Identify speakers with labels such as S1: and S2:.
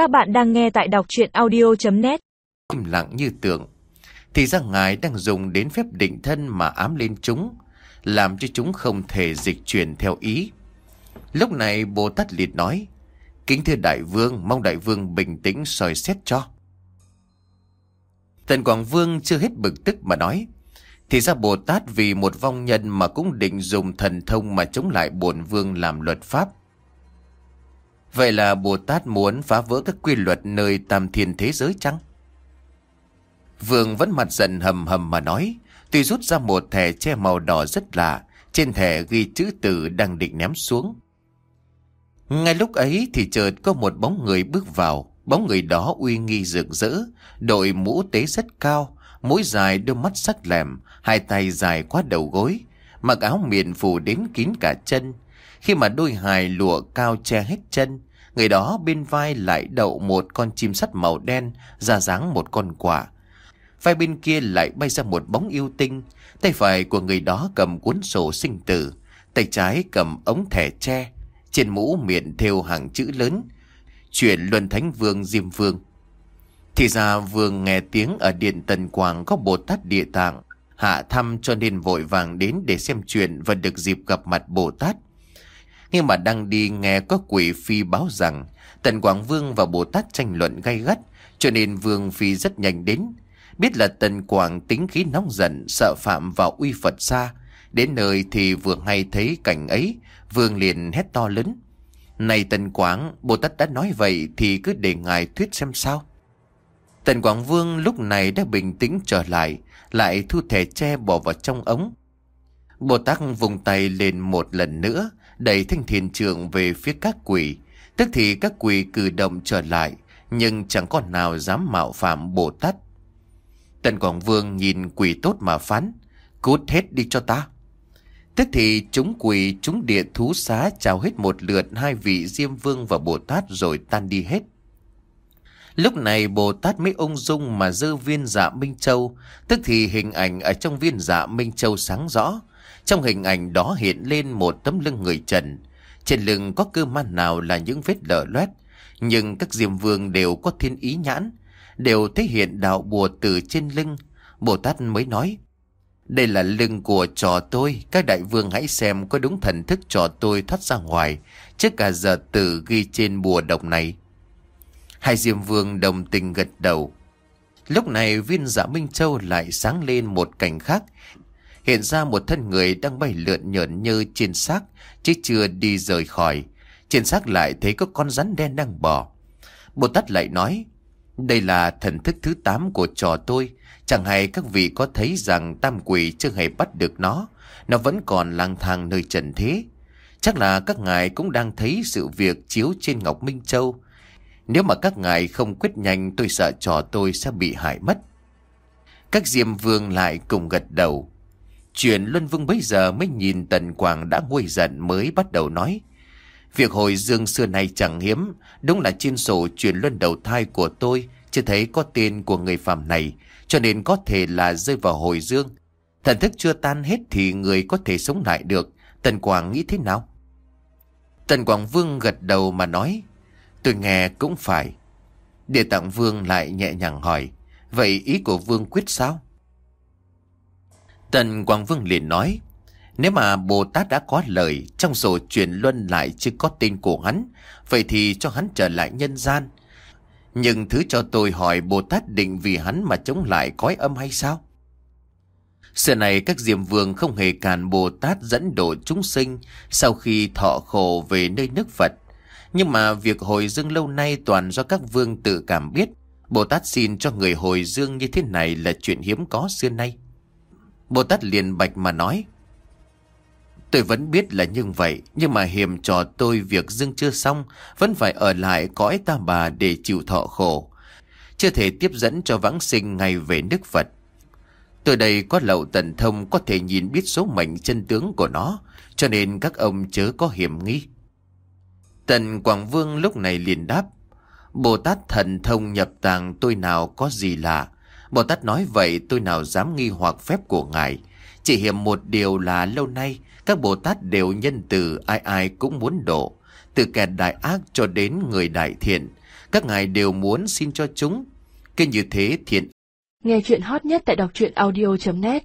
S1: Các bạn đang nghe tại đọc chuyện audio.net
S2: Im lặng như tượng, Thì ra ngài đang dùng đến phép định thân mà ám lên chúng, Làm cho chúng không thể dịch chuyển theo ý. Lúc này Bồ Tát Liệt nói, Kính thưa Đại Vương, Mong Đại Vương bình tĩnh soi xét cho. Tần Quảng Vương chưa hết bực tức mà nói, Thì ra Bồ Tát vì một vong nhân mà cũng định dùng thần thông mà chống lại bổn vương làm luật pháp. Vậy là Bồ Tát muốn phá vỡ các quy luật nơi tam thiên thế giới chăng? Vương vẫn mặt giận hầm hầm mà nói, tuy rút ra một thẻ che màu đỏ rất lạ, trên thẻ ghi chữ tử đang định ném xuống. Ngay lúc ấy thì chợt có một bóng người bước vào, bóng người đó uy nghi rực rỡ, đội mũ tế rất cao, mũi dài đôi mắt sắc lẻm hai tay dài quá đầu gối, mặc áo miền phủ đến kín cả chân. Khi mà đôi hài lụa cao che hết chân, người đó bên vai lại đậu một con chim sắt màu đen, ra dáng một con quả. Vai bên kia lại bay ra một bóng yêu tinh, tay phải của người đó cầm cuốn sổ sinh tử, tay trái cầm ống thẻ tre, trên mũ miệng thêu hàng chữ lớn, chuyển luân thánh vương diêm vương. Thì ra vương nghe tiếng ở điện Tần Quảng có Bồ Tát Địa Tạng, hạ thăm cho nên vội vàng đến để xem chuyện và được dịp gặp mặt Bồ Tát. Nhưng mà đang đi nghe có quỷ phi báo rằng Tần Quảng Vương và Bồ Tát tranh luận gay gắt, cho nên Vương phi rất nhanh đến. Biết là Tần Quảng tính khí nóng giận, sợ phạm vào uy Phật xa. Đến nơi thì vừa hay thấy cảnh ấy, Vương liền hét to lớn. Này Tần Quảng, Bồ Tát đã nói vậy thì cứ để ngài thuyết xem sao. Tần Quảng Vương lúc này đã bình tĩnh trở lại, lại thu thẻ tre bỏ vào trong ống. Bồ Tát vùng tay lên một lần nữa, đẩy thanh thiền trường về phía các quỷ. Tức thì các quỷ cử động trở lại, nhưng chẳng con nào dám mạo phạm Bồ Tát. Tần Quảng Vương nhìn quỷ tốt mà phán, cút hết đi cho ta. Tức thì chúng quỷ, chúng địa thú xá chào hết một lượt hai vị Diêm Vương và Bồ Tát rồi tan đi hết. Lúc này Bồ Tát mới ung dung mà dơ viên dạ Minh Châu, tức thì hình ảnh ở trong viên dạ Minh Châu sáng rõ. Trong hình ảnh đó hiện lên một tấm lưng người trần. Trên lưng có cơ man nào là những vết lở loét, nhưng các diêm vương đều có thiên ý nhãn, đều thể hiện đạo bùa từ trên lưng. Bồ Tát mới nói, đây là lưng của trò tôi, các đại vương hãy xem có đúng thần thức trò tôi thoát ra ngoài, trước cả giờ tử ghi trên bùa độc này. Hai diêm vương đồng tình gật đầu. Lúc này viên dạ Minh Châu lại sáng lên một cảnh khác. Hiện ra một thân người đang bay lượn nhợn như trên xác, chứ chưa đi rời khỏi. Trên xác lại thấy có con rắn đen đang bò. Bồ Tát lại nói, đây là thần thức thứ 8 của trò tôi. Chẳng hay các vị có thấy rằng tam quỷ chưa hề bắt được nó. Nó vẫn còn lang thang nơi trần thế. Chắc là các ngài cũng đang thấy sự việc chiếu trên Ngọc Minh Châu. Nếu mà các ngài không quyết nhanh tôi sợ trò tôi sẽ bị hại mất. Các diêm vương lại cùng gật đầu. Chuyện Luân Vương bây giờ mới nhìn Tần Quảng đã nguôi giận mới bắt đầu nói. Việc hồi dương xưa nay chẳng hiếm, đúng là trên sổ truyền luân đầu thai của tôi, chưa thấy có tên của người phàm này, cho nên có thể là rơi vào hồi dương. Thần thức chưa tan hết thì người có thể sống lại được, Tần Quảng nghĩ thế nào? Tần Quảng Vương gật đầu mà nói, tôi nghe cũng phải. Địa tạng Vương lại nhẹ nhàng hỏi, vậy ý của Vương quyết sao? Tần Quang Vương liền nói, nếu mà Bồ Tát đã có lời trong sổ chuyển luân lại chưa có tên của hắn, vậy thì cho hắn trở lại nhân gian. Nhưng thứ cho tôi hỏi Bồ Tát định vì hắn mà chống lại cõi âm hay sao? Xưa này các diệm vương không hề càn Bồ Tát dẫn độ chúng sinh sau khi thọ khổ về nơi nước Phật. Nhưng mà việc hồi dương lâu nay toàn do các vương tự cảm biết. Bồ Tát xin cho người hồi dương như thế này là chuyện hiếm có xưa nay. Bồ Tát liền bạch mà nói. Tôi vẫn biết là như vậy, nhưng mà hiểm cho tôi việc dưng chưa xong, vẫn phải ở lại cõi ta bà để chịu thọ khổ. Chưa thể tiếp dẫn cho vãng sinh ngay về nước Phật. Tôi đây có lậu tần thông có thể nhìn biết số mệnh chân tướng của nó, cho nên các ông chớ có hiểm nghi. Tần Quảng Vương lúc này liền đáp, Bồ Tát thần thông nhập tàng tôi nào có gì lạ. Bồ Tát nói, vậy tôi nào dám nghi hoặc phép của ngài. Chỉ hiểm một điều là lâu nay, các Bồ Tát đều nhân từ ai ai cũng muốn độ. Từ kẻ đại ác cho đến người đại thiện. Các ngài đều muốn xin cho chúng. Kinh như thế thiện
S3: Nghe chuyện hot nhất tại đọc audio.net